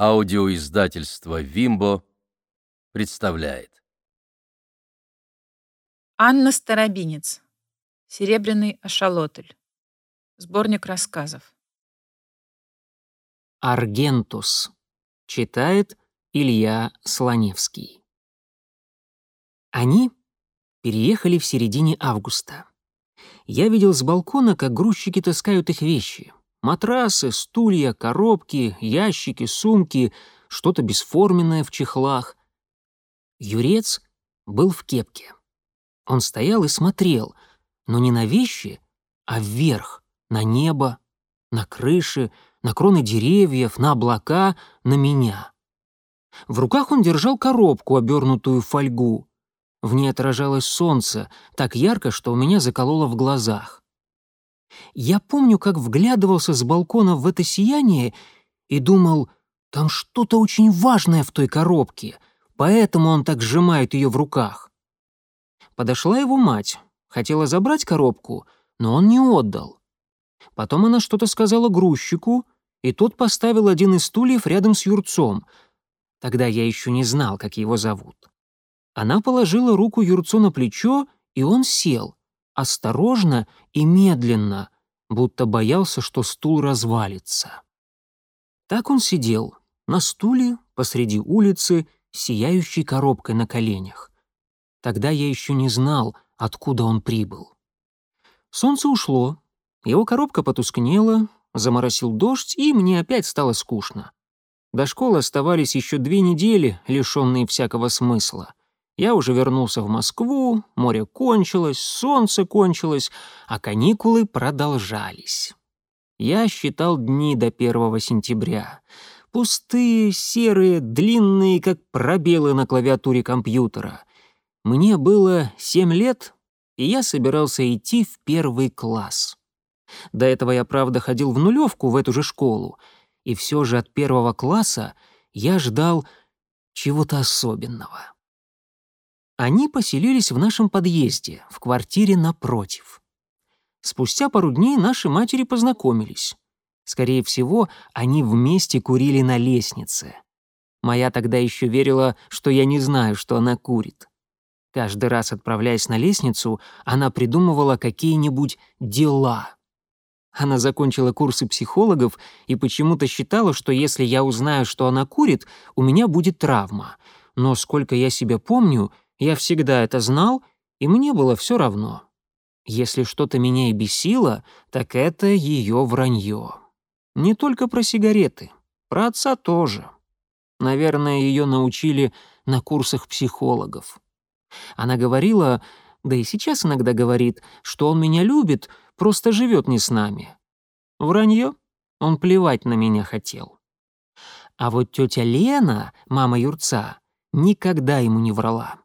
Аудиоиздательство «Вимбо» представляет. Анна Старобинец. Серебряный ашалотль. Сборник рассказов. Аргентус. Читает Илья Слоневский. Они переехали в середине августа. Я видел с балкона, как грузчики таскают их вещи. Матрасы, стулья, коробки, ящики, сумки, что-то бесформенное в чехлах. Юрец был в кепке. Он стоял и смотрел, но не на вещи, а вверх, на небо, на крыши, на кроны деревьев, на облака, на меня. В руках он держал коробку, обернутую в фольгу. В ней отражалось солнце, так ярко, что у меня закололо в глазах. Я помню, как вглядывался с балкона в это сияние и думал, там что-то очень важное в той коробке, поэтому он так сжимает ее в руках. Подошла его мать, хотела забрать коробку, но он не отдал. Потом она что-то сказала грузчику, и тот поставил один из стульев рядом с Юрцом. Тогда я еще не знал, как его зовут. Она положила руку Юрцу на плечо, и он сел осторожно и медленно, будто боялся, что стул развалится. Так он сидел, на стуле, посреди улицы, сияющей коробкой на коленях. Тогда я еще не знал, откуда он прибыл. Солнце ушло, его коробка потускнела, заморосил дождь, и мне опять стало скучно. До школы оставались еще две недели, лишенные всякого смысла. Я уже вернулся в Москву, море кончилось, солнце кончилось, а каникулы продолжались. Я считал дни до первого сентября. Пустые, серые, длинные, как пробелы на клавиатуре компьютера. Мне было семь лет, и я собирался идти в первый класс. До этого я, правда, ходил в нулевку в эту же школу, и все же от первого класса я ждал чего-то особенного. Они поселились в нашем подъезде, в квартире напротив. Спустя пару дней наши матери познакомились. Скорее всего, они вместе курили на лестнице. Моя тогда еще верила, что я не знаю, что она курит. Каждый раз, отправляясь на лестницу, она придумывала какие-нибудь дела. Она закончила курсы психологов и почему-то считала, что если я узнаю, что она курит, у меня будет травма. Но сколько я себя помню — я всегда это знал, и мне было все равно. Если что-то меня и бесило, так это ее вранье. Не только про сигареты, про отца тоже. Наверное, ее научили на курсах психологов. Она говорила, да и сейчас иногда говорит, что он меня любит, просто живет не с нами. Вранье? Он плевать на меня хотел. А вот тетя Лена, мама Юрца, никогда ему не врала.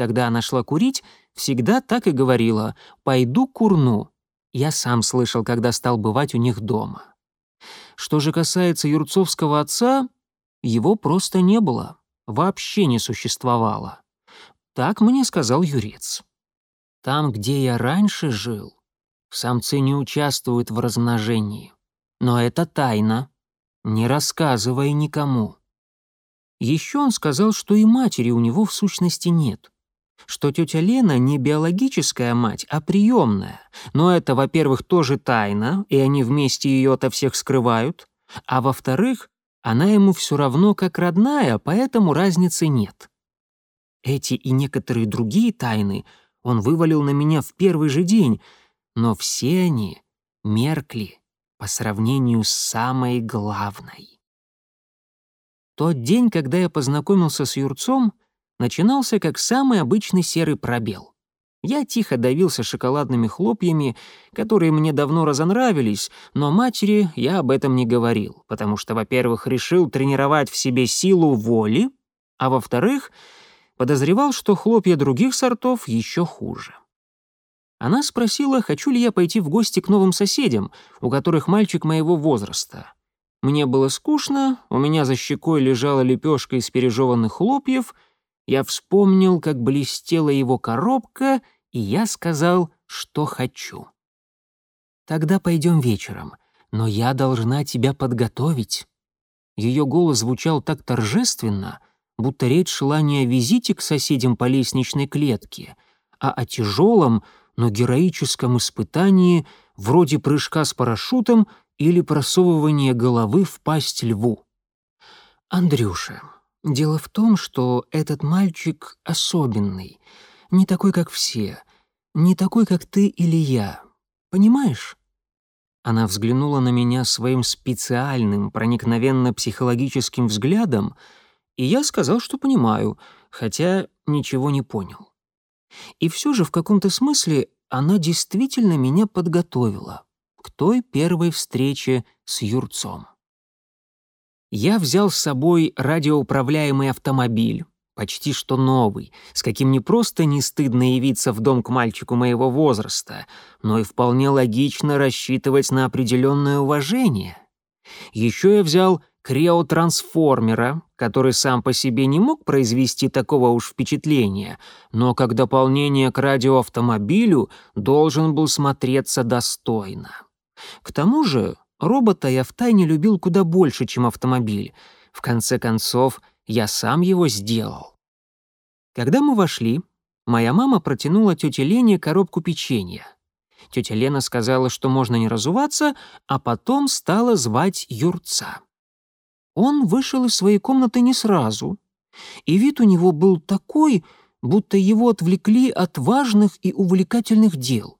Когда она шла курить, всегда так и говорила «пойду курну». Я сам слышал, когда стал бывать у них дома. Что же касается Юрцовского отца, его просто не было, вообще не существовало. Так мне сказал Юрец. Там, где я раньше жил, самцы не участвуют в размножении. Но это тайна. Не рассказывай никому. Еще он сказал, что и матери у него в сущности нет что тетя Лена не биологическая мать, а приемная. Но это, во-первых, тоже тайна, и они вместе ее ото всех скрывают. А во-вторых, она ему все равно как родная, поэтому разницы нет. Эти и некоторые другие тайны он вывалил на меня в первый же день, но все они меркли по сравнению с самой главной. Тот день, когда я познакомился с Юрцом, начинался как самый обычный серый пробел. Я тихо давился шоколадными хлопьями, которые мне давно разонравились, но матери я об этом не говорил, потому что, во-первых, решил тренировать в себе силу воли, а во-вторых, подозревал, что хлопья других сортов еще хуже. Она спросила, хочу ли я пойти в гости к новым соседям, у которых мальчик моего возраста. Мне было скучно, у меня за щекой лежала лепешка из пережеванных хлопьев — я вспомнил, как блестела его коробка, и я сказал, что хочу. «Тогда пойдем вечером, но я должна тебя подготовить». Ее голос звучал так торжественно, будто речь шла не о визите к соседям по лестничной клетке, а о тяжелом, но героическом испытании вроде прыжка с парашютом или просовывания головы в пасть льву. «Андрюша, дело в том, что этот мальчик особенный, не такой, как все, не такой, как ты или я. Понимаешь?» Она взглянула на меня своим специальным, проникновенно психологическим взглядом, и я сказал, что понимаю, хотя ничего не понял. И все же в каком-то смысле она действительно меня подготовила к той первой встрече с Юрцом. Я взял с собой радиоуправляемый автомобиль, почти что новый, с каким не просто не стыдно явиться в дом к мальчику моего возраста, но и вполне логично рассчитывать на определенное уважение. Еще я взял криотрансформера, который сам по себе не мог произвести такого уж впечатления, но как дополнение к радиоавтомобилю должен был смотреться достойно. К тому же робота я втайне любил куда больше, чем автомобиль. В конце концов, я сам его сделал. Когда мы вошли, моя мама протянула тете Лене коробку печенья. Тетя Лена сказала, что можно не разуваться, а потом стала звать Юрца. Он вышел из своей комнаты не сразу, и вид у него был такой, будто его отвлекли от важных и увлекательных дел.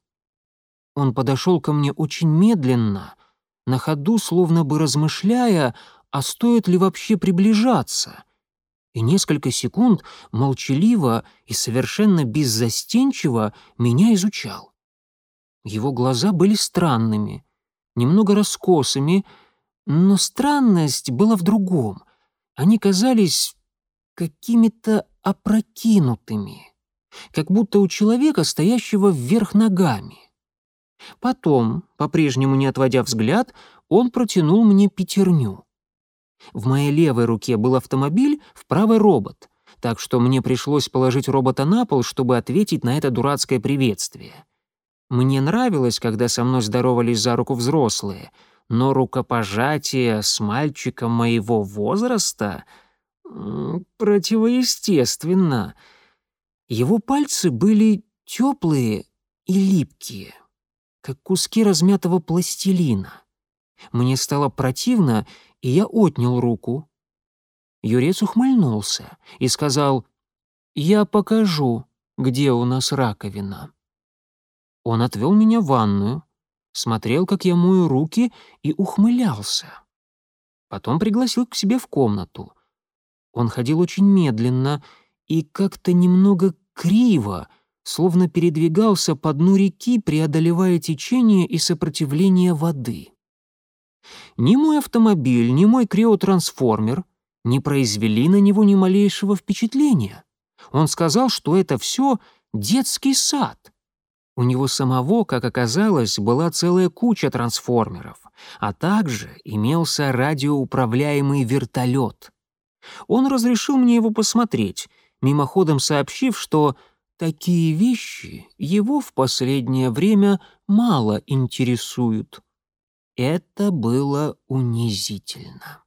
Он подошел ко мне очень медленно, на ходу словно бы размышляя, а стоит ли вообще приближаться, и несколько секунд молчаливо и совершенно беззастенчиво меня изучал. Его глаза были странными, немного раскосыми, но странность была в другом. Они казались какими-то опрокинутыми, как будто у человека, стоящего вверх ногами. Потом, по-прежнему не отводя взгляд, он протянул мне пятерню. В моей левой руке был автомобиль, в правой — робот, так что мне пришлось положить робота на пол, чтобы ответить на это дурацкое приветствие. Мне нравилось, когда со мной здоровались за руку взрослые, но рукопожатие с мальчиком моего возраста противоестественно. Его пальцы были теплые и липкие как куски размятого пластилина. Мне стало противно, и я отнял руку. Юрец ухмыльнулся и сказал, «Я покажу, где у нас раковина». Он отвел меня в ванную, смотрел, как я мою руки, и ухмылялся. Потом пригласил к себе в комнату. Он ходил очень медленно и как-то немного криво, словно передвигался по дну реки, преодолевая течение и сопротивление воды. Ни мой автомобиль, ни мой криотрансформер не произвели на него ни малейшего впечатления. Он сказал, что это все детский сад. У него самого, как оказалось, была целая куча трансформеров, а также имелся радиоуправляемый вертолет. Он разрешил мне его посмотреть, мимоходом сообщив, что Такие вещи его в последнее время мало интересуют. Это было унизительно.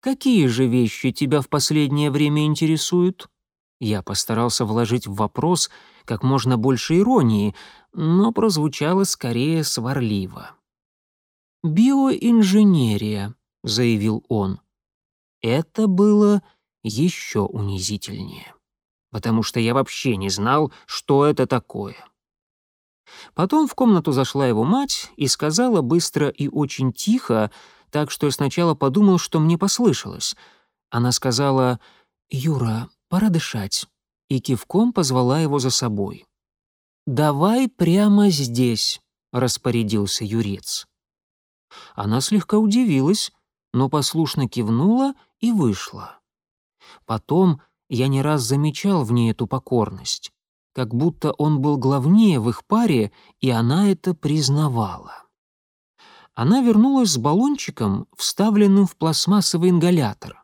«Какие же вещи тебя в последнее время интересуют?» Я постарался вложить в вопрос как можно больше иронии, но прозвучало скорее сварливо. «Биоинженерия», — заявил он. Это было еще унизительнее потому что я вообще не знал, что это такое. Потом в комнату зашла его мать и сказала быстро и очень тихо, так что я сначала подумал, что мне послышалось. Она сказала «Юра, пора дышать», и кивком позвала его за собой. «Давай прямо здесь», — распорядился Юрец. Она слегка удивилась, но послушно кивнула и вышла. Потом я не раз замечал в ней эту покорность, как будто он был главнее в их паре, и она это признавала. Она вернулась с баллончиком, вставленным в пластмассовый ингалятор.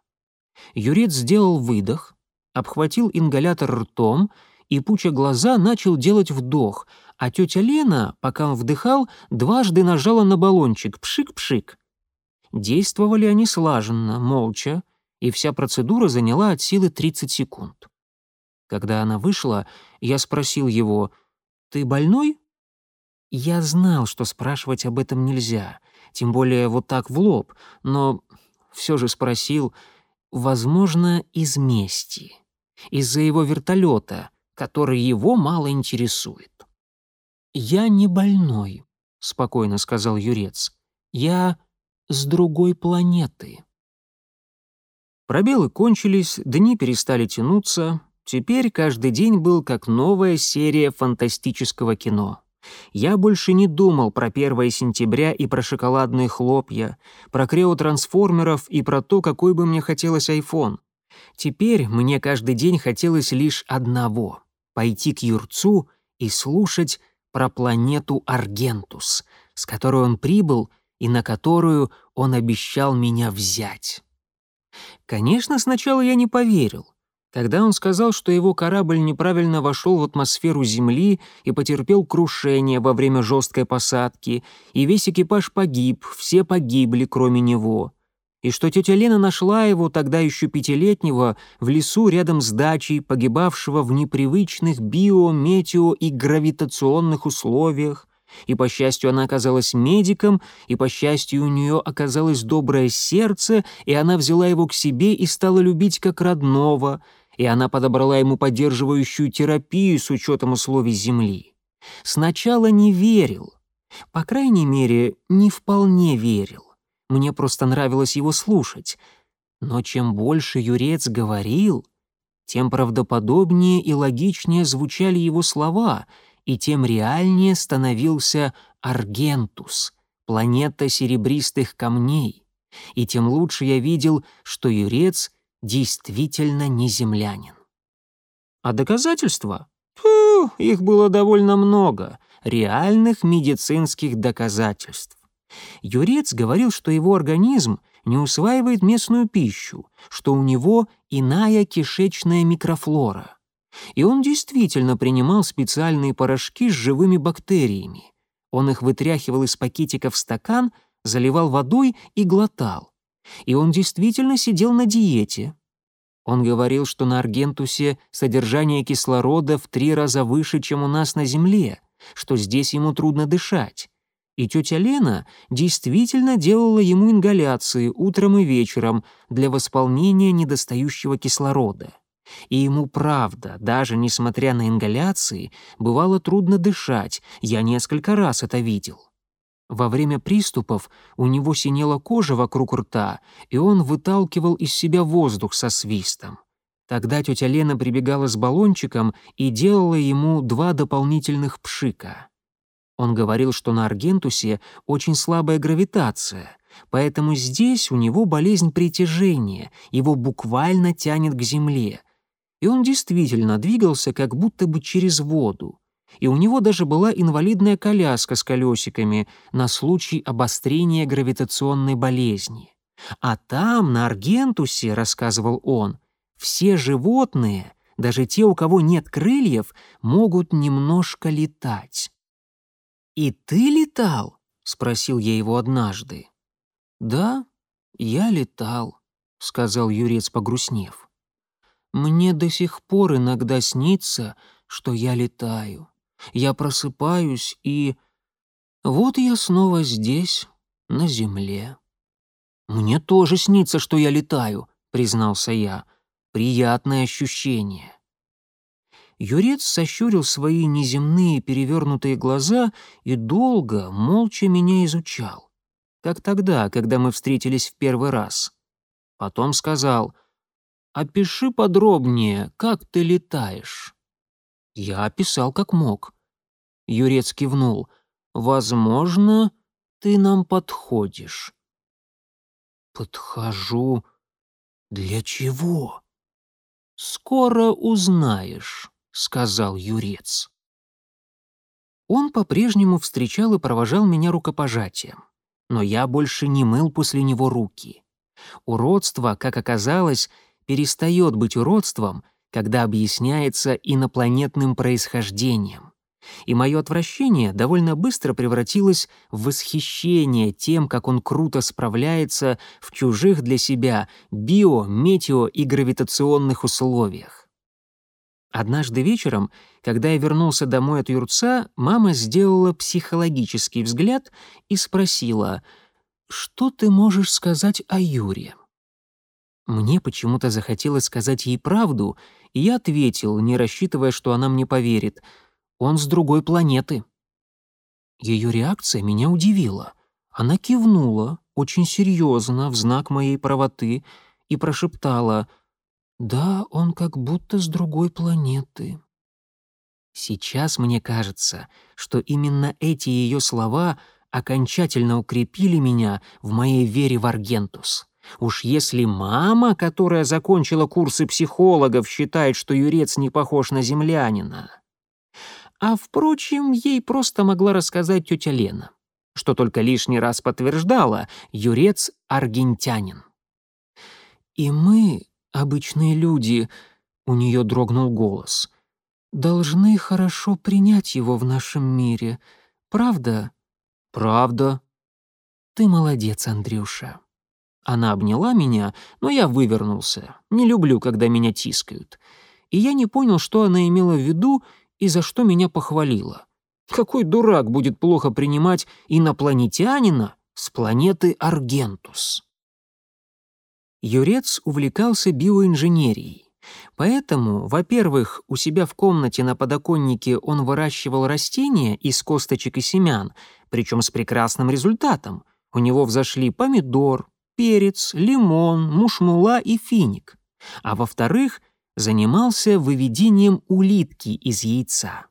Юрец сделал выдох, обхватил ингалятор ртом и, пуча глаза, начал делать вдох, а тетя Лена, пока он вдыхал, дважды нажала на баллончик «пшик-пшик». Действовали они слаженно, молча, и вся процедура заняла от силы 30 секунд. Когда она вышла, я спросил его, «Ты больной?» Я знал, что спрашивать об этом нельзя, тем более вот так в лоб, но все же спросил, возможно, из мести, из-за его вертолета, который его мало интересует. «Я не больной», — спокойно сказал Юрец. «Я с другой планеты». Пробелы кончились, дни перестали тянуться. Теперь каждый день был как новая серия фантастического кино. Я больше не думал про 1 сентября и про шоколадные хлопья, про креотрансформеров и про то, какой бы мне хотелось айфон. Теперь мне каждый день хотелось лишь одного — пойти к Юрцу и слушать про планету Аргентус, с которой он прибыл и на которую он обещал меня взять. Конечно, сначала я не поверил. Когда он сказал, что его корабль неправильно вошел в атмосферу Земли и потерпел крушение во время жесткой посадки, и весь экипаж погиб, все погибли, кроме него, и что тетя Лена нашла его, тогда еще пятилетнего, в лесу рядом с дачей, погибавшего в непривычных био-, метео- и гравитационных условиях, и, по счастью, она оказалась медиком, и, по счастью, у нее оказалось доброе сердце, и она взяла его к себе и стала любить как родного, и она подобрала ему поддерживающую терапию с учетом условий Земли. Сначала не верил, по крайней мере, не вполне верил. Мне просто нравилось его слушать. Но чем больше Юрец говорил, тем правдоподобнее и логичнее звучали его слова, и тем реальнее становился Аргентус, планета серебристых камней, и тем лучше я видел, что Юрец действительно не землянин. А доказательства? Фу, их было довольно много, реальных медицинских доказательств. Юрец говорил, что его организм не усваивает местную пищу, что у него иная кишечная микрофлора. И он действительно принимал специальные порошки с живыми бактериями. Он их вытряхивал из пакетика в стакан, заливал водой и глотал. И он действительно сидел на диете. Он говорил, что на Аргентусе содержание кислорода в три раза выше, чем у нас на Земле, что здесь ему трудно дышать и тетя Лена действительно делала ему ингаляции утром и вечером для восполнения недостающего кислорода. И ему правда, даже несмотря на ингаляции, бывало трудно дышать, я несколько раз это видел. Во время приступов у него синела кожа вокруг рта, и он выталкивал из себя воздух со свистом. Тогда тетя Лена прибегала с баллончиком и делала ему два дополнительных пшика. Он говорил, что на Аргентусе очень слабая гравитация, поэтому здесь у него болезнь притяжения, его буквально тянет к Земле. И он действительно двигался как будто бы через воду. И у него даже была инвалидная коляска с колесиками на случай обострения гравитационной болезни. А там, на Аргентусе, рассказывал он, все животные, даже те, у кого нет крыльев, могут немножко летать. «И ты летал?» — спросил я его однажды. «Да, я летал», — сказал Юрец, погрустнев. «Мне до сих пор иногда снится, что я летаю. Я просыпаюсь и... Вот я снова здесь, на земле». «Мне тоже снится, что я летаю», — признался я. «Приятное ощущение». Юрец сощурил свои неземные перевернутые глаза и долго, молча меня изучал. Как тогда, когда мы встретились в первый раз. Потом сказал, «Опиши подробнее, как ты летаешь». Я описал как мог. Юрец кивнул, «Возможно, ты нам подходишь». «Подхожу? Для чего?» «Скоро узнаешь» сказал Юрец. Он по-прежнему встречал и провожал меня рукопожатием, но я больше не мыл после него руки. Уродство, как оказалось, перестает быть уродством, когда объясняется инопланетным происхождением. И мое отвращение довольно быстро превратилось в восхищение тем, как он круто справляется в чужих для себя био, метео и гравитационных условиях. Однажды вечером, когда я вернулся домой от юрца, мама сделала психологический взгляд и спросила, «Что ты можешь сказать о Юре?» Мне почему-то захотелось сказать ей правду, и я ответил, не рассчитывая, что она мне поверит. «Он с другой планеты». Ее реакция меня удивила. Она кивнула, очень серьезно, в знак моей правоты, и прошептала «Да, он как будто с другой планеты». Сейчас мне кажется, что именно эти ее слова окончательно укрепили меня в моей вере в Аргентус. Уж если мама, которая закончила курсы психологов, считает, что Юрец не похож на землянина. А, впрочем, ей просто могла рассказать тетя Лена, что только лишний раз подтверждала — Юрец — аргентянин. «И мы, обычные люди», — у нее дрогнул голос, — «должны хорошо принять его в нашем мире. Правда?» «Правда». «Ты молодец, Андрюша». Она обняла меня, но я вывернулся. Не люблю, когда меня тискают. И я не понял, что она имела в виду и за что меня похвалила. Какой дурак будет плохо принимать инопланетянина с планеты Аргентус? Юрец увлекался биоинженерией. Поэтому, во-первых, у себя в комнате на подоконнике он выращивал растения из косточек и семян, причем с прекрасным результатом. У него взошли помидор, перец, лимон, мушмула и финик. А во-вторых, занимался выведением улитки из яйца.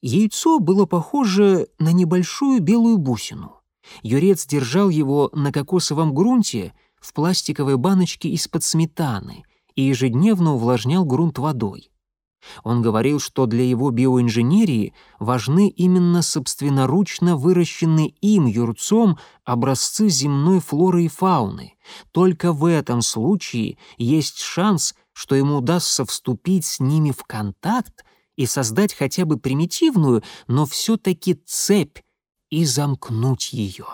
Яйцо было похоже на небольшую белую бусину. Юрец держал его на кокосовом грунте в пластиковой баночке из-под сметаны и ежедневно увлажнял грунт водой. Он говорил, что для его биоинженерии важны именно собственноручно выращенные им юрцом образцы земной флоры и фауны. Только в этом случае есть шанс, что ему удастся вступить с ними в контакт и создать хотя бы примитивную, но все-таки цепь и замкнуть ее.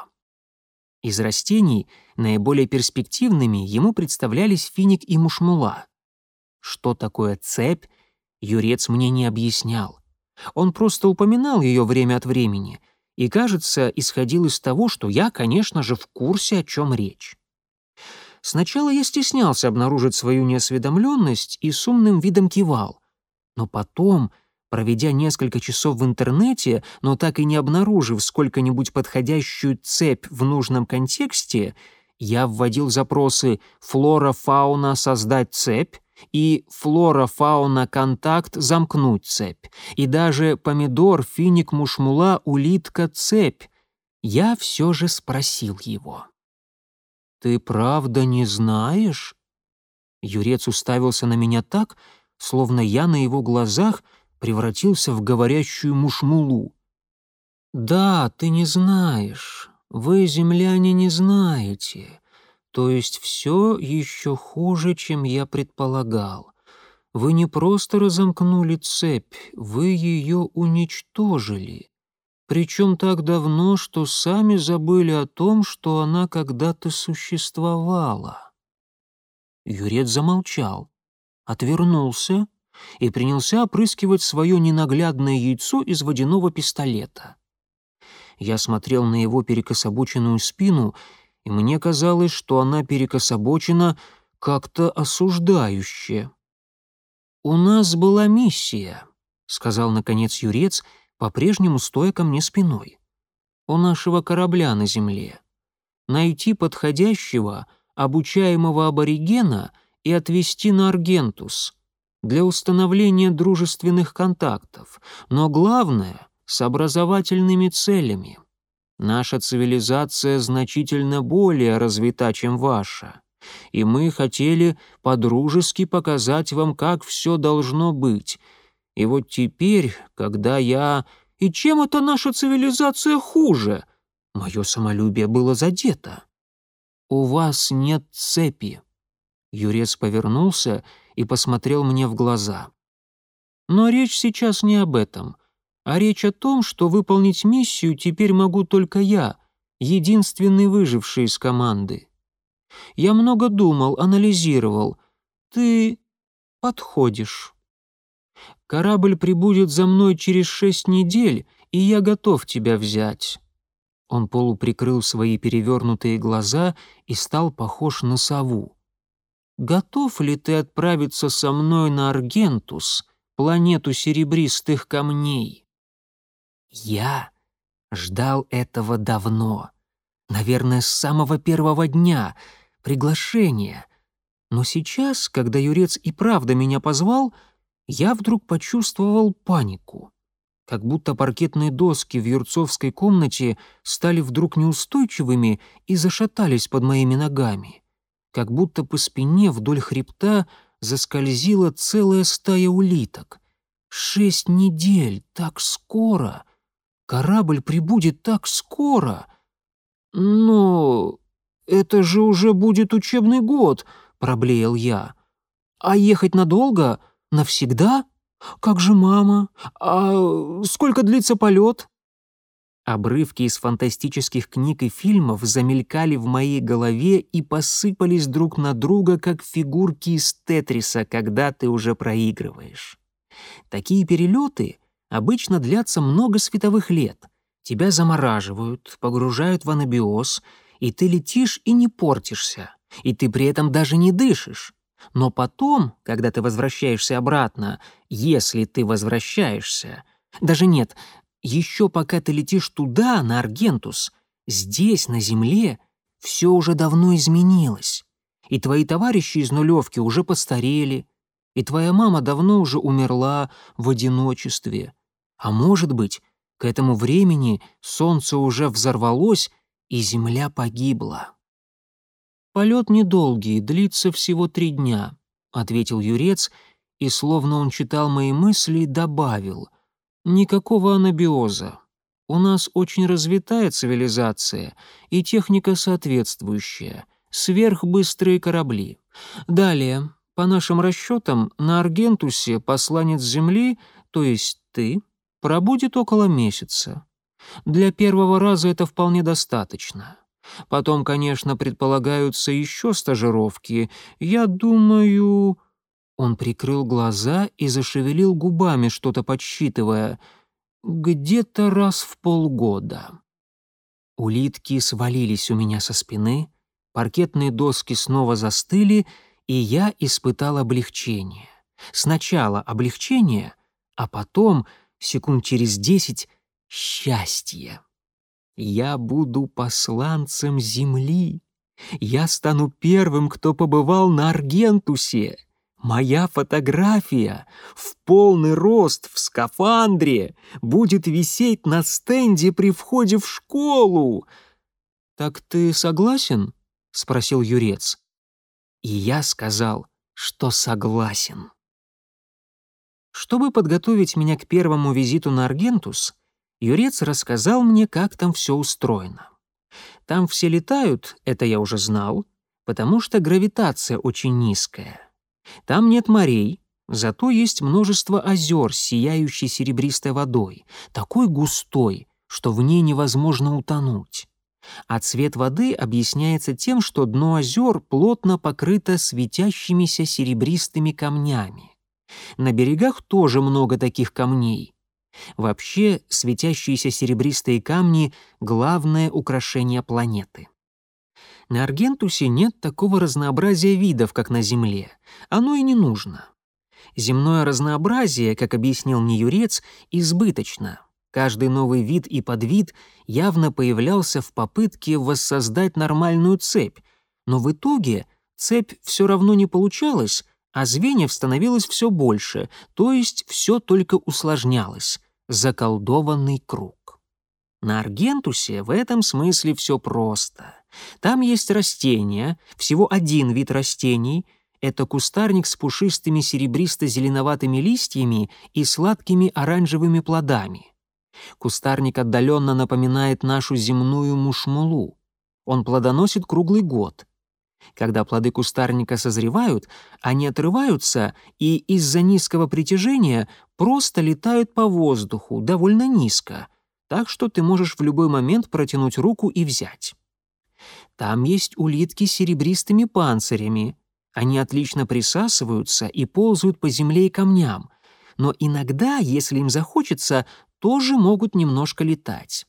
Из растений наиболее перспективными ему представлялись финик и мушмула. Что такое цепь — Юрец мне не объяснял. Он просто упоминал ее время от времени и, кажется, исходил из того, что я, конечно же, в курсе, о чем речь. Сначала я стеснялся обнаружить свою неосведомленность и с умным видом кивал. Но потом, проведя несколько часов в интернете, но так и не обнаружив сколько-нибудь подходящую цепь в нужном контексте, я вводил запросы «флора, фауна, создать цепь», и флора, фауна, контакт замкнуть цепь, и даже помидор, финик, мушмула, улитка, цепь. Я все же спросил его. «Ты правда не знаешь?» Юрец уставился на меня так, словно я на его глазах превратился в говорящую мушмулу. «Да, ты не знаешь. Вы, земляне, не знаете. То есть все еще хуже, чем я предполагал. Вы не просто разомкнули цепь, вы ее уничтожили. Причем так давно, что сами забыли о том, что она когда-то существовала. Юрец замолчал, отвернулся и принялся опрыскивать свое ненаглядное яйцо из водяного пистолета. Я смотрел на его перекособоченную спину — и мне казалось, что она перекособочена как-то осуждающе. «У нас была миссия», — сказал, наконец, Юрец, по-прежнему стоя ко мне спиной. «У нашего корабля на земле. Найти подходящего, обучаемого аборигена и отвезти на Аргентус для установления дружественных контактов, но главное — с образовательными целями. Наша цивилизация значительно более развита, чем ваша, и мы хотели подружески показать вам, как все должно быть. И вот теперь, когда я... И чем это наша цивилизация хуже? Мое самолюбие было задето. У вас нет цепи. Юрец повернулся и посмотрел мне в глаза. Но речь сейчас не об этом. А речь о том, что выполнить миссию теперь могу только я, единственный выживший из команды. Я много думал, анализировал. Ты подходишь. Корабль прибудет за мной через шесть недель, и я готов тебя взять». Он полуприкрыл свои перевернутые глаза и стал похож на сову. «Готов ли ты отправиться со мной на Аргентус, планету серебристых камней?» Я ждал этого давно. Наверное, с самого первого дня, приглашения. Но сейчас, когда Юрец и правда меня позвал, я вдруг почувствовал панику. Как будто паркетные доски в юрцовской комнате стали вдруг неустойчивыми и зашатались под моими ногами. Как будто по спине вдоль хребта заскользила целая стая улиток. Шесть недель, так скоро! Корабль прибудет так скоро! Но это же уже будет учебный год, проблеял я. А ехать надолго? Навсегда? Как же мама? А сколько длится полет? Обрывки из фантастических книг и фильмов замелькали в моей голове и посыпались друг на друга, как фигурки из Тетриса, когда ты уже проигрываешь. Такие перелеты обычно длятся много световых лет. Тебя замораживают, погружают в анабиоз, и ты летишь и не портишься, и ты при этом даже не дышишь. Но потом, когда ты возвращаешься обратно, если ты возвращаешься, даже нет, еще пока ты летишь туда, на Аргентус, здесь, на Земле, все уже давно изменилось. И твои товарищи из нулевки уже постарели, и твоя мама давно уже умерла в одиночестве. А может быть, к этому времени солнце уже взорвалось, и Земля погибла. «Полет недолгий, длится всего три дня», — ответил Юрец, и, словно он читал мои мысли, добавил. «Никакого анабиоза. У нас очень развитая цивилизация и техника соответствующая, сверхбыстрые корабли. Далее, по нашим расчетам, на Аргентусе посланец Земли, то есть ты, пробудет около месяца. Для первого раза это вполне достаточно. Потом, конечно, предполагаются еще стажировки. Я думаю...» Он прикрыл глаза и зашевелил губами, что-то подсчитывая. «Где-то раз в полгода». Улитки свалились у меня со спины, паркетные доски снова застыли, и я испытал облегчение. Сначала облегчение, а потом, секунд через десять, счастье. Я буду посланцем Земли. Я стану первым, кто побывал на Аргентусе. Моя фотография в полный рост в скафандре будет висеть на стенде при входе в школу. «Так ты согласен?» — спросил Юрец. И я сказал, что согласен. Чтобы подготовить меня к первому визиту на Аргентус, Юрец рассказал мне, как там все устроено. Там все летают, это я уже знал, потому что гравитация очень низкая. Там нет морей, зато есть множество озер с сияющей серебристой водой, такой густой, что в ней невозможно утонуть. А цвет воды объясняется тем, что дно озер плотно покрыто светящимися серебристыми камнями. На берегах тоже много таких камней, Вообще, светящиеся серебристые камни — главное украшение планеты. На Аргентусе нет такого разнообразия видов, как на Земле. Оно и не нужно. Земное разнообразие, как объяснил мне Юрец, избыточно. Каждый новый вид и подвид явно появлялся в попытке воссоздать нормальную цепь, но в итоге цепь все равно не получалась, а звеньев становилось все больше, то есть все только усложнялось. Заколдованный круг. На Аргентусе в этом смысле все просто. Там есть растения, всего один вид растений — это кустарник с пушистыми серебристо-зеленоватыми листьями и сладкими оранжевыми плодами. Кустарник отдаленно напоминает нашу земную мушмулу. Он плодоносит круглый год — Когда плоды кустарника созревают, они отрываются и из-за низкого притяжения просто летают по воздуху довольно низко, так что ты можешь в любой момент протянуть руку и взять. Там есть улитки с серебристыми панцирями. Они отлично присасываются и ползают по земле и камням, но иногда, если им захочется, тоже могут немножко летать.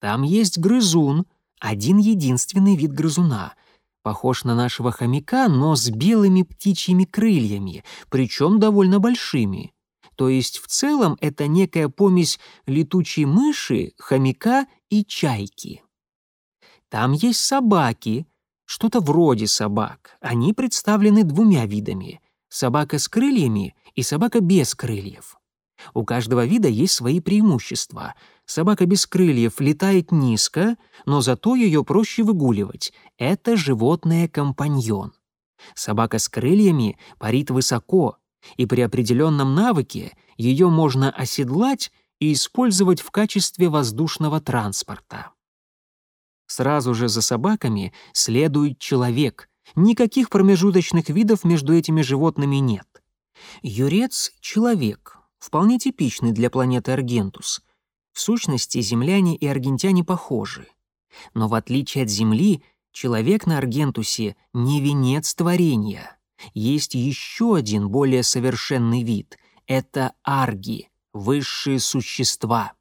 Там есть грызун, один единственный вид грызуна. Похож на нашего хомяка, но с белыми птичьими крыльями, причем довольно большими. То есть в целом это некая помесь летучей мыши, хомяка и чайки. Там есть собаки, что-то вроде собак. Они представлены двумя видами — собака с крыльями и собака без крыльев. У каждого вида есть свои преимущества. Собака без крыльев летает низко, но зато ее проще выгуливать. Это животное-компаньон. Собака с крыльями парит высоко, и при определенном навыке ее можно оседлать и использовать в качестве воздушного транспорта. Сразу же за собаками следует человек. Никаких промежуточных видов между этими животными нет. Юрец — человек, вполне типичный для планеты Аргентус. В сущности, земляне и аргентяне похожи. Но в отличие от Земли, человек на Аргентусе не венец творения. Есть еще один более совершенный вид — это арги, высшие существа.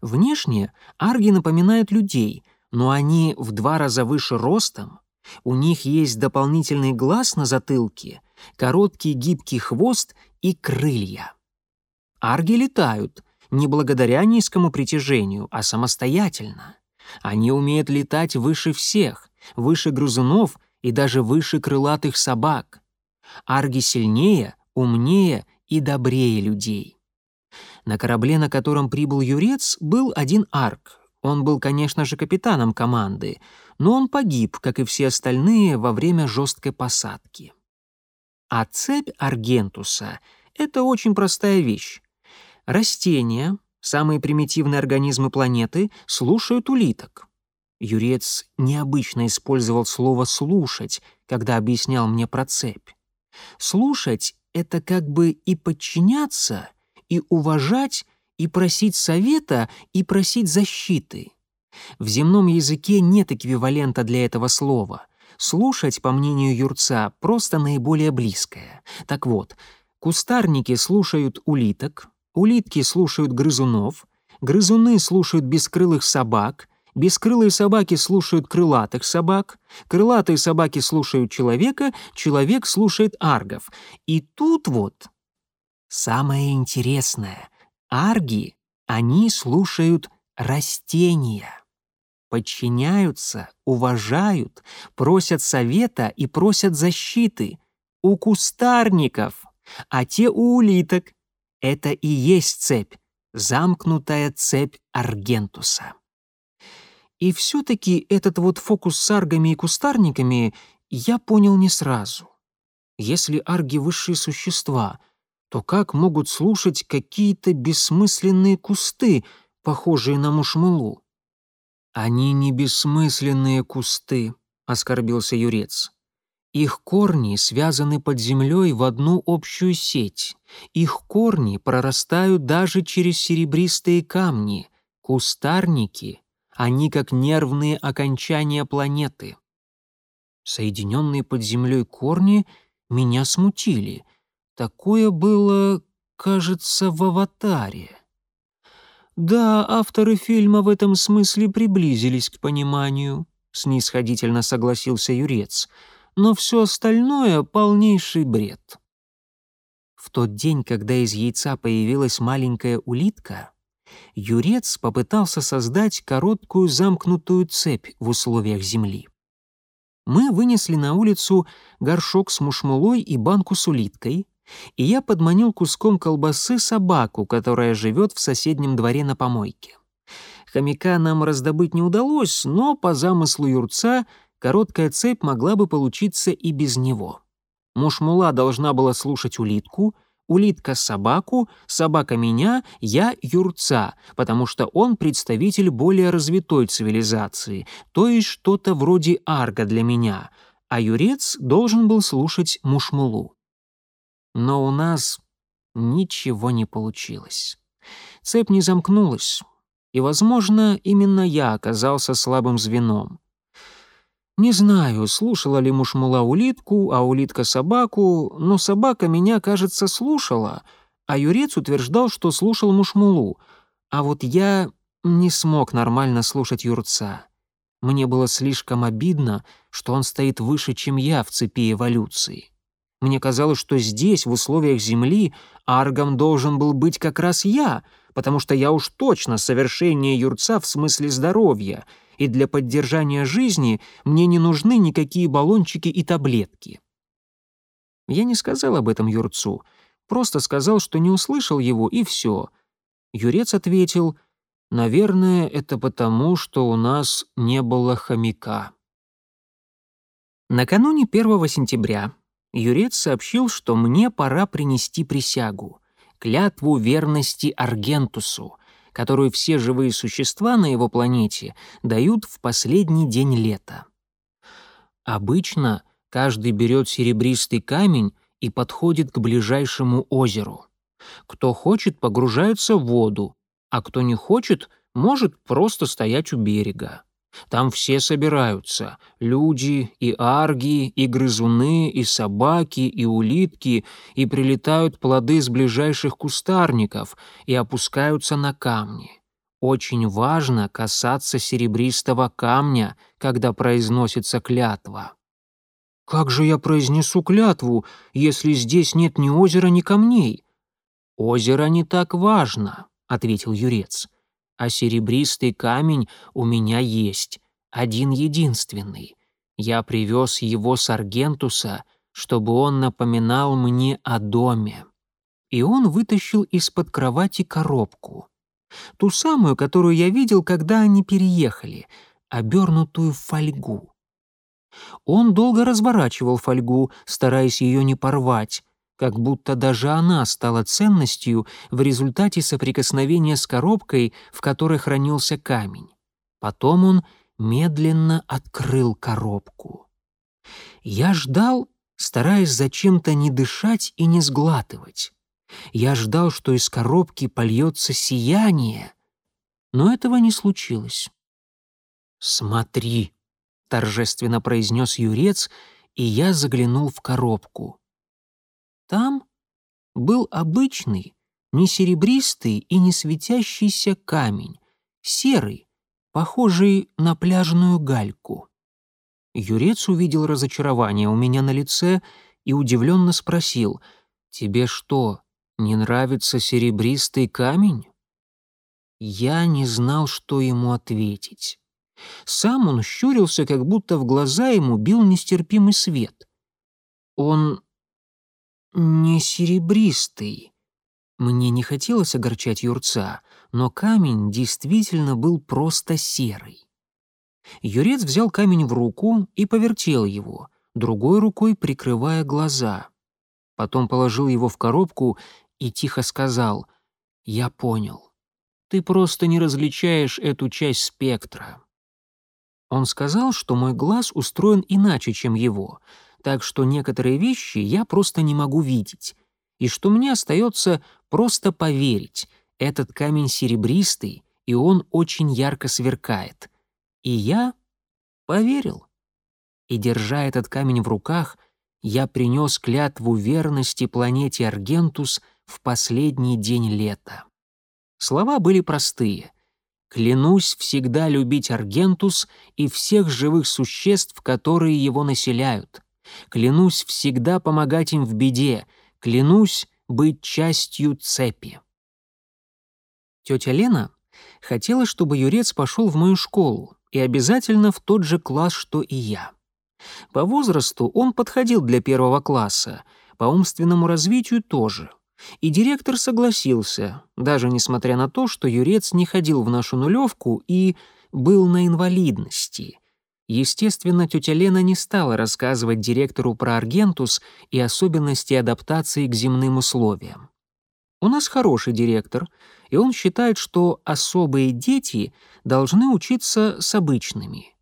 Внешне арги напоминают людей, но они в два раза выше ростом, у них есть дополнительный глаз на затылке, короткий гибкий хвост и крылья. Арги летают не благодаря низкому притяжению, а самостоятельно. Они умеют летать выше всех, выше грызунов и даже выше крылатых собак. Арги сильнее, умнее и добрее людей. На корабле, на котором прибыл Юрец, был один арк, он был, конечно же, капитаном команды, но он погиб, как и все остальные, во время жесткой посадки. А цепь Аргентуса — это очень простая вещь. Растения, самые примитивные организмы планеты, слушают улиток. Юрец необычно использовал слово «слушать», когда объяснял мне про цепь. Слушать — это как бы и подчиняться, и уважать, и просить совета, и просить защиты. В земном языке нет эквивалента для этого слова. Слушать, по мнению Юрца, просто наиболее близкое. Так вот, кустарники слушают улиток, улитки слушают грызунов, грызуны слушают бескрылых собак, бескрылые собаки слушают крылатых собак, крылатые собаки слушают человека, человек слушает аргов. И тут вот самое интересное — Арги, они слушают растения, подчиняются, уважают, просят совета и просят защиты у кустарников, а те у улиток. Это и есть цепь, замкнутая цепь Аргентуса. И все-таки этот вот фокус с аргами и кустарниками я понял не сразу. Если арги — высшие существа — то как могут слушать какие-то бессмысленные кусты, похожие на мушмулу? «Они не бессмысленные кусты», — оскорбился Юрец. «Их корни связаны под землей в одну общую сеть. Их корни прорастают даже через серебристые камни. Кустарники, они как нервные окончания планеты». Соединенные под землей корни меня смутили — Такое было, кажется, в «Аватаре». «Да, авторы фильма в этом смысле приблизились к пониманию», — снисходительно согласился Юрец, «но все остальное — полнейший бред». В тот день, когда из яйца появилась маленькая улитка, Юрец попытался создать короткую замкнутую цепь в условиях Земли. Мы вынесли на улицу горшок с мушмулой и банку с улиткой, и я подманил куском колбасы собаку, которая живет в соседнем дворе на помойке. Хомяка нам раздобыть не удалось, но по замыслу юрца короткая цепь могла бы получиться и без него. Мушмула должна была слушать улитку, улитка — собаку, собака — меня, я — юрца, потому что он представитель более развитой цивилизации, то есть что-то вроде арга для меня — а Юрец должен был слушать Мушмулу. Но у нас ничего не получилось. Цепь не замкнулась, и, возможно, именно я оказался слабым звеном. Не знаю, слушала ли Мушмула улитку, а улитка собаку, но собака меня, кажется, слушала, а Юрец утверждал, что слушал Мушмулу, а вот я не смог нормально слушать Юрца. Мне было слишком обидно, что он стоит выше, чем я в цепи эволюции. Мне казалось, что здесь, в условиях Земли, Аргом должен был быть как раз я, потому что я уж точно совершеннее Юрца в смысле здоровья, и для поддержания жизни мне не нужны никакие баллончики и таблетки. Я не сказал об этом Юрцу, просто сказал, что не услышал его, и все. Юрец ответил — Наверное, это потому, что у нас не было хомяка. Накануне 1 сентября Юрец сообщил, что мне пора принести присягу, клятву верности Аргентусу, которую все живые существа на его планете дают в последний день лета. Обычно каждый берет серебристый камень и подходит к ближайшему озеру. Кто хочет, погружается в воду, а кто не хочет, может просто стоять у берега. Там все собираются — люди, и арги, и грызуны, и собаки, и улитки, и прилетают плоды с ближайших кустарников и опускаются на камни. Очень важно касаться серебристого камня, когда произносится клятва. «Как же я произнесу клятву, если здесь нет ни озера, ни камней?» «Озеро не так важно ответил Юрец. А серебристый камень у меня есть, один единственный. Я привез его с Аргентуса, чтобы он напоминал мне о доме. И он вытащил из-под кровати коробку. Ту самую, которую я видел, когда они переехали, обернутую в фольгу. Он долго разворачивал фольгу, стараясь ее не порвать, как будто даже она стала ценностью в результате соприкосновения с коробкой, в которой хранился камень. Потом он медленно открыл коробку. Я ждал, стараясь зачем-то не дышать и не сглатывать. Я ждал, что из коробки польется сияние, но этого не случилось. «Смотри», — торжественно произнес Юрец, и я заглянул в коробку. Там был обычный, не серебристый и не светящийся камень, серый, похожий на пляжную гальку. Юрец увидел разочарование у меня на лице и удивленно спросил, «Тебе что, не нравится серебристый камень?» Я не знал, что ему ответить. Сам он щурился, как будто в глаза ему бил нестерпимый свет. Он не серебристый. Мне не хотелось огорчать Юрца, но камень действительно был просто серый. Юрец взял камень в руку и повертел его, другой рукой прикрывая глаза. Потом положил его в коробку и тихо сказал «Я понял. Ты просто не различаешь эту часть спектра». Он сказал, что мой глаз устроен иначе, чем его — так что некоторые вещи я просто не могу видеть, и что мне остается просто поверить. Этот камень серебристый, и он очень ярко сверкает. И я поверил. И, держа этот камень в руках, я принес клятву верности планете Аргентус в последний день лета. Слова были простые. «Клянусь всегда любить Аргентус и всех живых существ, которые его населяют. Клянусь всегда помогать им в беде. Клянусь быть частью цепи. Тетя Лена хотела, чтобы Юрец пошел в мою школу и обязательно в тот же класс, что и я. По возрасту он подходил для первого класса, по умственному развитию тоже. И директор согласился, даже несмотря на то, что Юрец не ходил в нашу нулевку и был на инвалидности. Естественно, тетя Лена не стала рассказывать директору про Аргентус и особенности адаптации к земным условиям. У нас хороший директор, и он считает, что особые дети должны учиться с обычными.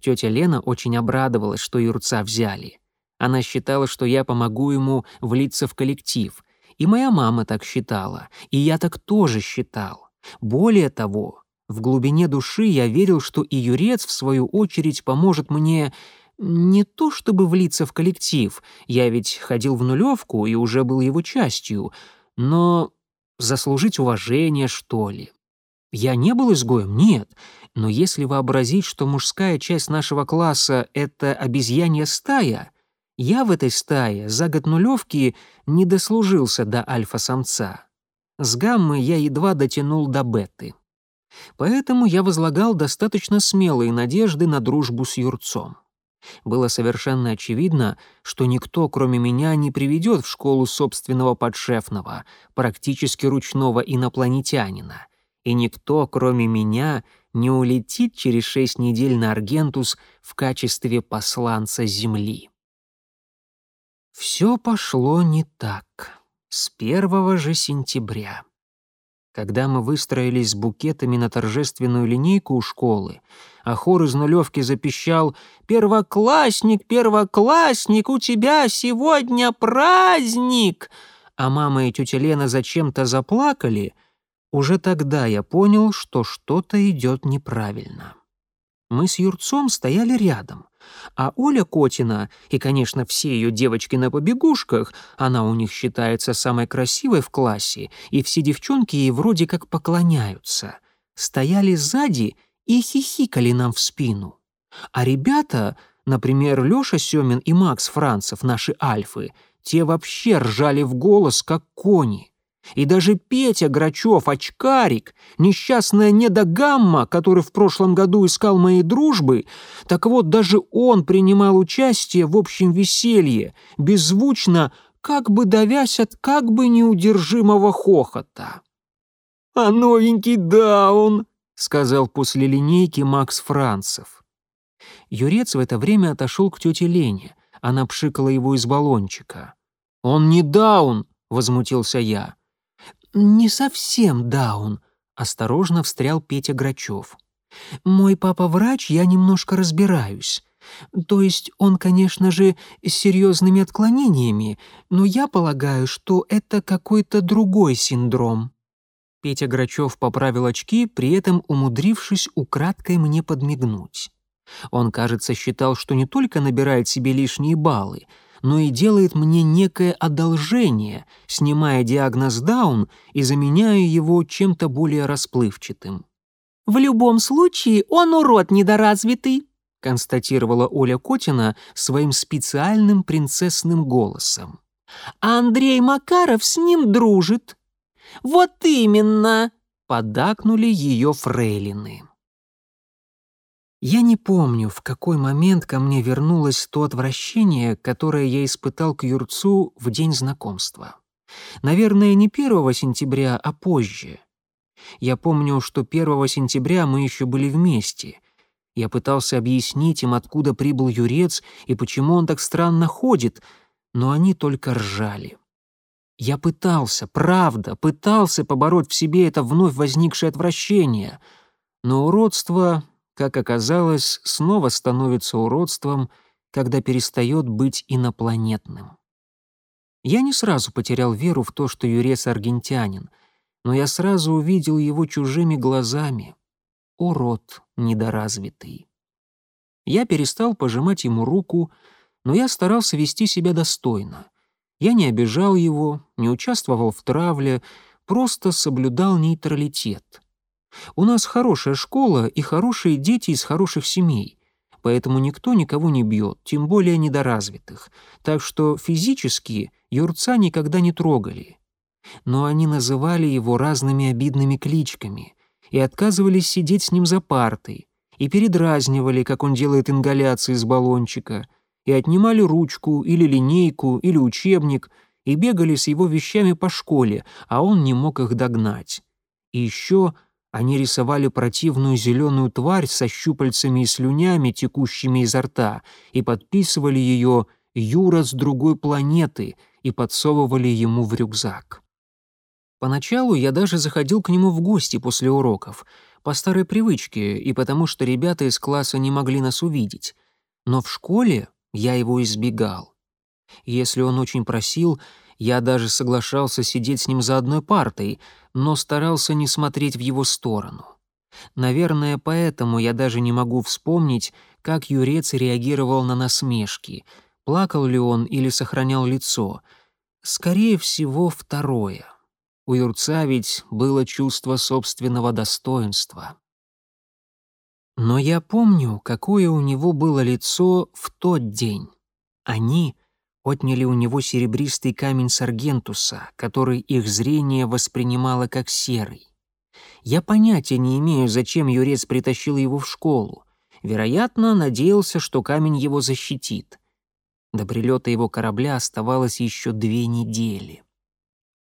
Тетя Лена очень обрадовалась, что Юрца взяли. Она считала, что я помогу ему влиться в коллектив. И моя мама так считала, и я так тоже считал. Более того, в глубине души я верил, что и Юрец, в свою очередь, поможет мне не то чтобы влиться в коллектив, я ведь ходил в нулевку и уже был его частью, но заслужить уважение, что ли. Я не был изгоем, нет, но если вообразить, что мужская часть нашего класса — это обезьянья стая, я в этой стае за год нулевки не дослужился до альфа-самца. С гаммы я едва дотянул до беты. Поэтому я возлагал достаточно смелые надежды на дружбу с Юрцом. Было совершенно очевидно, что никто, кроме меня, не приведет в школу собственного подшефного, практически ручного инопланетянина — и никто, кроме меня, не улетит через шесть недель на Аргентус в качестве посланца Земли. Все пошло не так. С первого же сентября. Когда мы выстроились с букетами на торжественную линейку у школы, а хор из нулевки запищал «Первоклассник, первоклассник, у тебя сегодня праздник!» а мама и тетя Лена зачем-то заплакали — уже тогда я понял, что что-то идет неправильно. Мы с Юрцом стояли рядом, а Оля Котина и, конечно, все ее девочки на побегушках, она у них считается самой красивой в классе, и все девчонки ей вроде как поклоняются, стояли сзади и хихикали нам в спину. А ребята, например, Лёша Сёмин и Макс Францев, наши альфы, те вообще ржали в голос, как кони. И даже Петя Грачев, очкарик, несчастная недогамма, который в прошлом году искал моей дружбы, так вот даже он принимал участие в общем веселье, беззвучно, как бы давясь от как бы неудержимого хохота. «А новенький даун!» — сказал после линейки Макс Францев. Юрец в это время отошел к тете Лене. Она пшикала его из баллончика. «Он не даун!» — возмутился я. «Не совсем даун», — осторожно встрял Петя Грачев. «Мой папа врач, я немножко разбираюсь. То есть он, конечно же, с серьезными отклонениями, но я полагаю, что это какой-то другой синдром». Петя Грачев поправил очки, при этом умудрившись украдкой мне подмигнуть. Он, кажется, считал, что не только набирает себе лишние баллы — но и делает мне некое одолжение, снимая диагноз Даун и заменяя его чем-то более расплывчатым. «В любом случае он урод недоразвитый», констатировала Оля Котина своим специальным принцессным голосом. «А Андрей Макаров с ним дружит». «Вот именно!» — подакнули ее фрейлины. Я не помню, в какой момент ко мне вернулось то отвращение, которое я испытал к Юрцу в день знакомства. Наверное, не 1 сентября, а позже. Я помню, что 1 сентября мы еще были вместе. Я пытался объяснить им, откуда прибыл Юрец и почему он так странно ходит, но они только ржали. Я пытался, правда, пытался побороть в себе это вновь возникшее отвращение, но уродство как оказалось, снова становится уродством, когда перестает быть инопланетным. Я не сразу потерял веру в то, что Юрес аргентянин, но я сразу увидел его чужими глазами. Урод недоразвитый. Я перестал пожимать ему руку, но я старался вести себя достойно. Я не обижал его, не участвовал в травле, просто соблюдал нейтралитет. У нас хорошая школа и хорошие дети из хороших семей, поэтому никто никого не бьет, тем более недоразвитых, так что физически Юрца никогда не трогали. Но они называли его разными обидными кличками и отказывались сидеть с ним за партой, и передразнивали, как он делает ингаляции из баллончика, и отнимали ручку или линейку или учебник, и бегали с его вещами по школе, а он не мог их догнать. И еще они рисовали противную зеленую тварь со щупальцами и слюнями, текущими изо рта, и подписывали ее «Юра с другой планеты» и подсовывали ему в рюкзак. Поначалу я даже заходил к нему в гости после уроков, по старой привычке и потому, что ребята из класса не могли нас увидеть. Но в школе я его избегал. Если он очень просил, я даже соглашался сидеть с ним за одной партой, но старался не смотреть в его сторону. Наверное, поэтому я даже не могу вспомнить, как Юрец реагировал на насмешки, плакал ли он или сохранял лицо. Скорее всего, второе. У Юрца ведь было чувство собственного достоинства. Но я помню, какое у него было лицо в тот день. Они отняли у него серебристый камень Саргентуса, который их зрение воспринимало как серый. Я понятия не имею, зачем Юрец притащил его в школу. Вероятно, надеялся, что камень его защитит. До прилета его корабля оставалось еще две недели.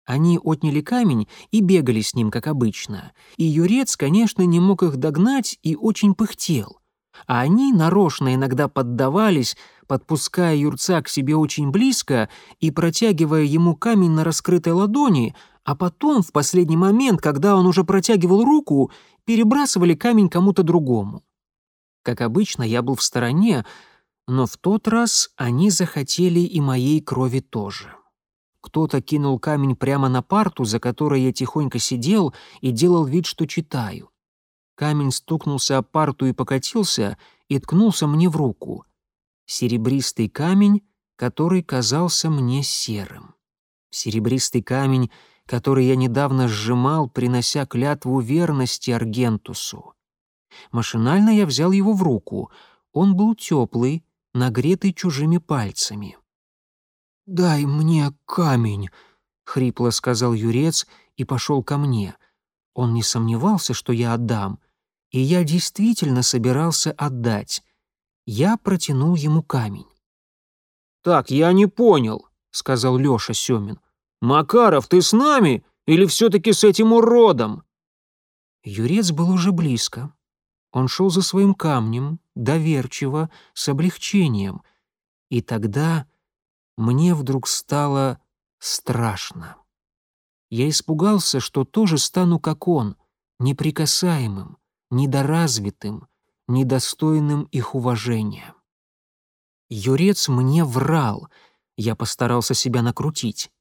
Они отняли камень и бегали с ним, как обычно. И Юрец, конечно, не мог их догнать и очень пыхтел. А они нарочно иногда поддавались, подпуская Юрца к себе очень близко и протягивая ему камень на раскрытой ладони, а потом, в последний момент, когда он уже протягивал руку, перебрасывали камень кому-то другому. Как обычно, я был в стороне, но в тот раз они захотели и моей крови тоже. Кто-то кинул камень прямо на парту, за которой я тихонько сидел и делал вид, что читаю. Камень стукнулся о парту и покатился, и ткнулся мне в руку. Серебристый камень, который казался мне серым. Серебристый камень, который я недавно сжимал, принося клятву верности Аргентусу. Машинально я взял его в руку. Он был теплый, нагретый чужими пальцами. «Дай мне камень», — хрипло сказал Юрец и пошел ко мне. Он не сомневался, что я отдам, и я действительно собирался отдать. Я протянул ему камень. «Так, я не понял», — сказал Лёша Сёмин. «Макаров, ты с нами или все-таки с этим уродом?» Юрец был уже близко. Он шел за своим камнем, доверчиво, с облегчением. И тогда мне вдруг стало страшно. Я испугался, что тоже стану как он, неприкасаемым, недоразвитым, недостойным их уважения. Юрец мне врал, я постарался себя накрутить.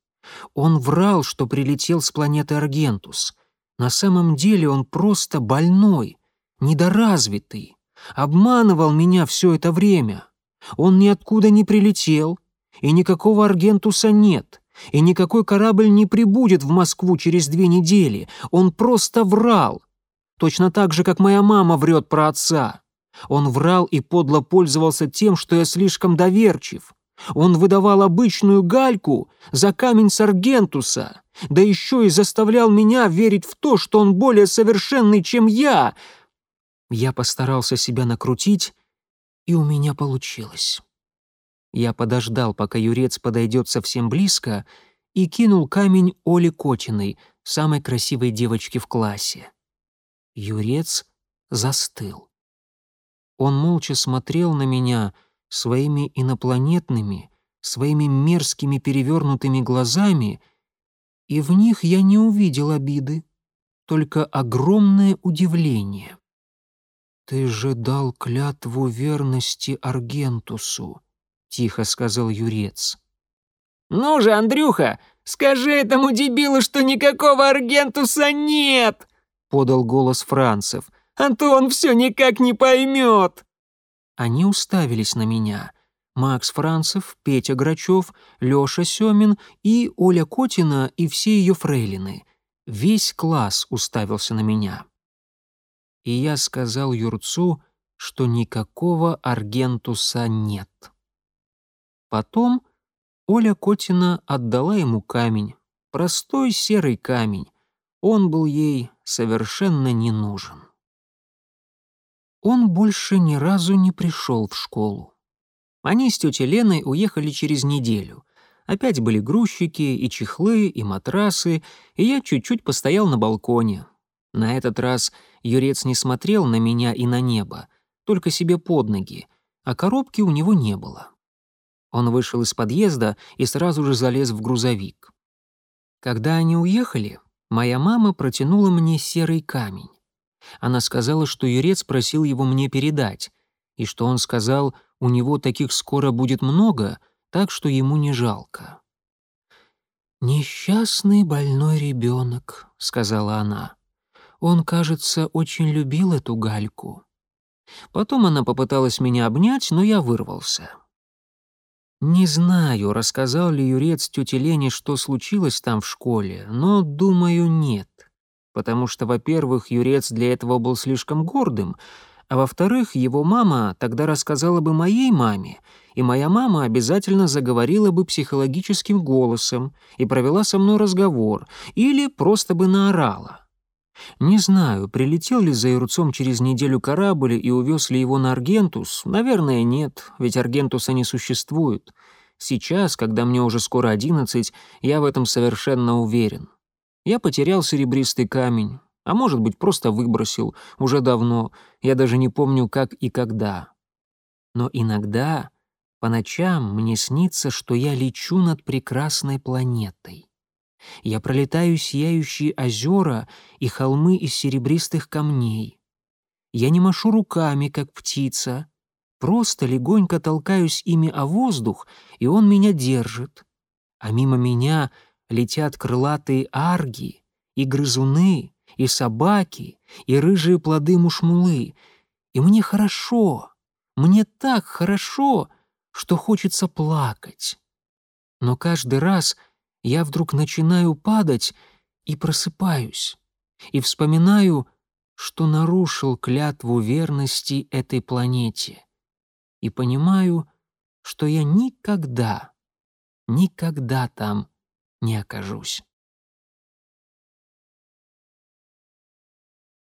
Он врал, что прилетел с планеты Аргентус. На самом деле он просто больной, недоразвитый, обманывал меня все это время. Он ниоткуда не прилетел, и никакого Аргентуса нет, и никакой корабль не прибудет в Москву через две недели. Он просто врал. Точно так же, как моя мама врет про отца. Он врал и подло пользовался тем, что я слишком доверчив. Он выдавал обычную гальку за камень Саргентуса, да еще и заставлял меня верить в то, что он более совершенный, чем я. Я постарался себя накрутить, и у меня получилось. Я подождал, пока Юрец подойдет совсем близко, и кинул камень Оле Котиной, самой красивой девочке в классе. Юрец застыл. Он молча смотрел на меня своими инопланетными, своими мерзкими перевернутыми глазами, и в них я не увидел обиды, только огромное удивление. «Ты же дал клятву верности Аргентусу», — тихо сказал Юрец. «Ну же, Андрюха, скажи этому дебилу, что никакого Аргентуса нет!» — подал голос Францев. «А то он все никак не поймет!» Они уставились на меня. Макс Францев, Петя Грачев, Лёша Семин и Оля Котина и все ее фрейлины. Весь класс уставился на меня. И я сказал Юрцу, что никакого Аргентуса нет. Потом Оля Котина отдала ему камень, простой серый камень. Он был ей совершенно не нужен. Он больше ни разу не пришел в школу. Они с тетей Леной уехали через неделю. Опять были грузчики, и чехлы, и матрасы, и я чуть-чуть постоял на балконе. На этот раз Юрец не смотрел на меня и на небо, только себе под ноги, а коробки у него не было. Он вышел из подъезда и сразу же залез в грузовик. Когда они уехали, моя мама протянула мне серый камень. Она сказала, что Юрец просил его мне передать, и что он сказал, у него таких скоро будет много, так что ему не жалко. «Несчастный больной ребенок», — сказала она. «Он, кажется, очень любил эту гальку». Потом она попыталась меня обнять, но я вырвался. Не знаю, рассказал ли Юрец тете Лене, что случилось там в школе, но, думаю, нет. Потому что, во-первых, Юрец для этого был слишком гордым, а во-вторых, его мама тогда рассказала бы моей маме, и моя мама обязательно заговорила бы психологическим голосом и провела со мной разговор, или просто бы наорала. Не знаю, прилетел ли за Ирцом через неделю корабль и увез ли его на Аргентус. Наверное, нет, ведь Аргентуса не существует. Сейчас, когда мне уже скоро одиннадцать, я в этом совершенно уверен. Я потерял серебристый камень, а может быть, просто выбросил, уже давно, я даже не помню, как и когда. Но иногда, по ночам, мне снится, что я лечу над прекрасной планетой. Я пролетаю сияющие озера и холмы из серебристых камней. Я не машу руками, как птица, просто легонько толкаюсь ими о воздух, и он меня держит. А мимо меня летят крылатые арги и грызуны, и собаки, и рыжие плоды мушмулы. И мне хорошо, мне так хорошо, что хочется плакать. Но каждый раз я вдруг начинаю падать и просыпаюсь, и вспоминаю, что нарушил клятву верности этой планете, и понимаю, что я никогда, никогда там не окажусь.